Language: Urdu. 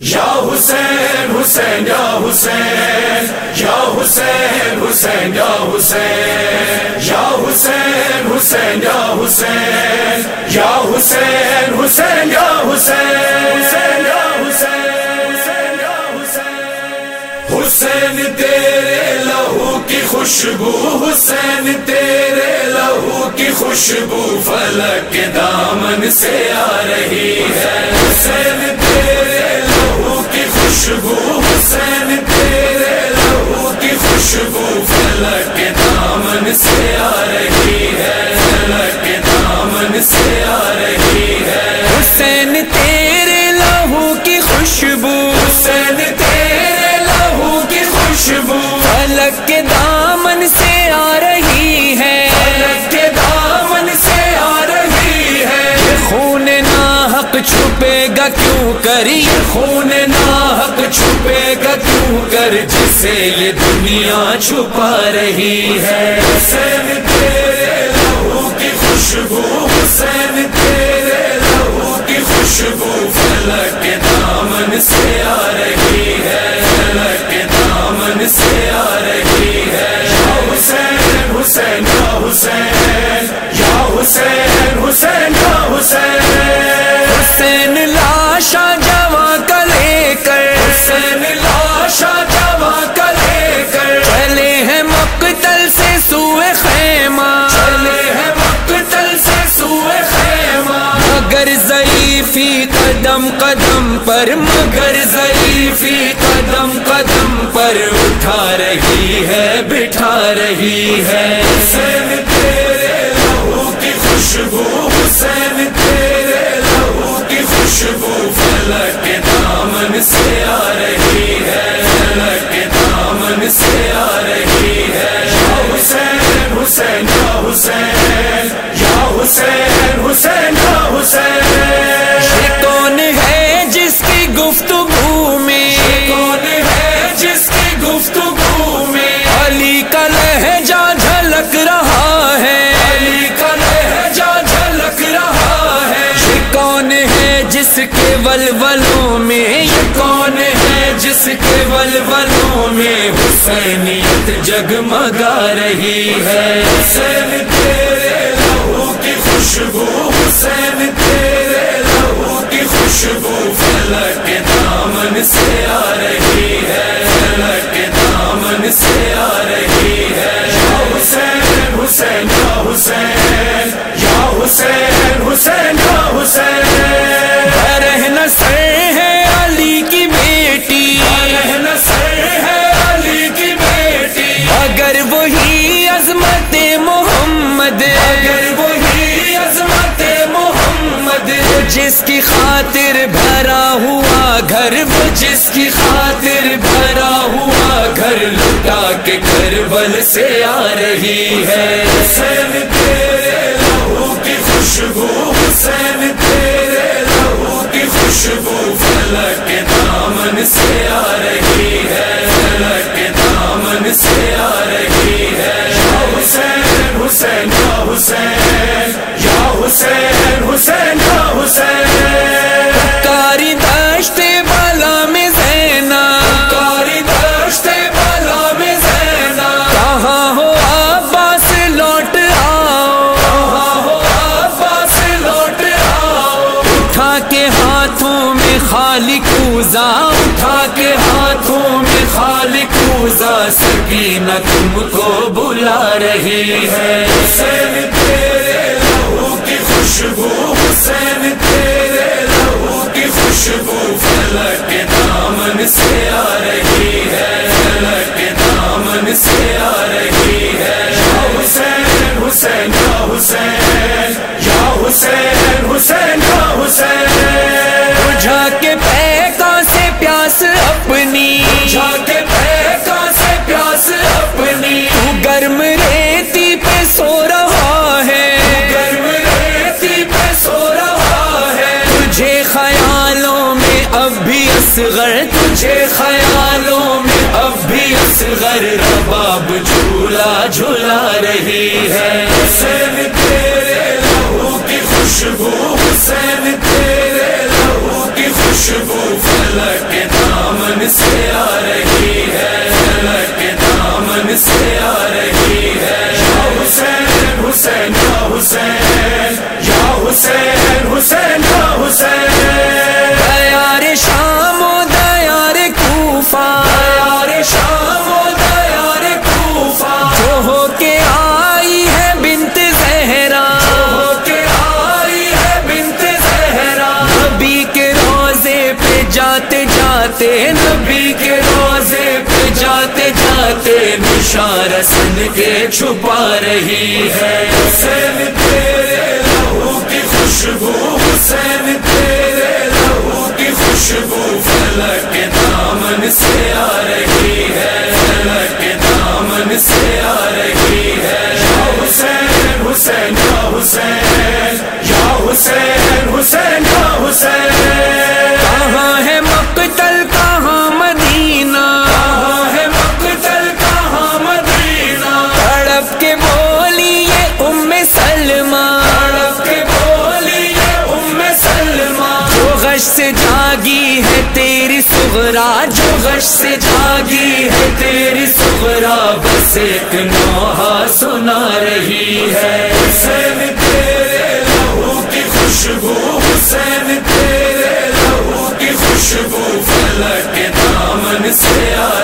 یا حسین حسین، یا حسین یا حسین حسین، یا حسین یا حسین حسین، یا حسین یا حسین حسین، یا حسین حسین یا حسین یا حسین۔ حسین تیرے لہو کی خوشبو، حسین تیرے لہو کی خوشبو، فلک کے دامن سے آ رہی ہے۔ حسین چھپے گا کیوں کری خون ناحق چھپے گا کیوں کر؟ جسے یہ دنیا چھپا رہی ہے۔ حسین تیرے لہو کی خوشبو حسین پر مگر ضعیفی قدم قدم پر اٹھا رہی ہے، بٹھا رہی ہے۔ حسین تیرے لہو کی خوشبو، حسین تیرے لہو کی خوشبو، فلک کے دامن سے آ رہی ہے، فلک کے دامن سے آ کے ولولوں میں یہ کون ہے؟ جس کے ولولوں میں حسینیت جگمگا رہی ہے۔ حسین تیرے لہو کی خوشبو، حسین تیرے لہو کی خوشبو فلک کے دامن سے آ رہی ہے۔ فلک کے دامن سے آ رہی ہے۔ حسین حسین حسین۔ جس کی خاطر بھرا ہوا گھر، وہ جس کی خاطر بھرا ہوا گھر لٹا کے کربل سے آ رہی ہے۔ حسین، تیرے لہو کی خوشبو، حسین، تیرے لہو کی خوشبو فلک کے دامن سے آ رہی ہے۔ فلک کے دامن سے آ رہی ہے۔ یا حسین حسین، یا حسین یا حسین حسین۔ خالق اٹھا کے ہاتھوں میں خالق اوزا سکینہ تم کو بلا رہی ہے۔ حسین تیرے لہو کی خوشبو، حسین تیرے لہو کی خوشبو، فلک کے دامن سے آ رہی ہے۔ اب بھی اصغر تجھے خیالوں میں، اب بھی اصغر رباب جھولا جھولا رہی ہے۔ حسین تیرے لہو کی خوشبو، حسین تیرے لہو کی خوشبو، فلک جاتے نبی کے روزے پہ جاتے جاتے نشارسن کے چھپا رہی ہے۔ جو غش سے جاگی ہے، تیری صبرا بس ایک نوحہ سنا رہی ہے۔ حسین تیرے لہو کی خوشبو، حسین تیرے لہو کی خوشبو، فلک کے دامن سے آ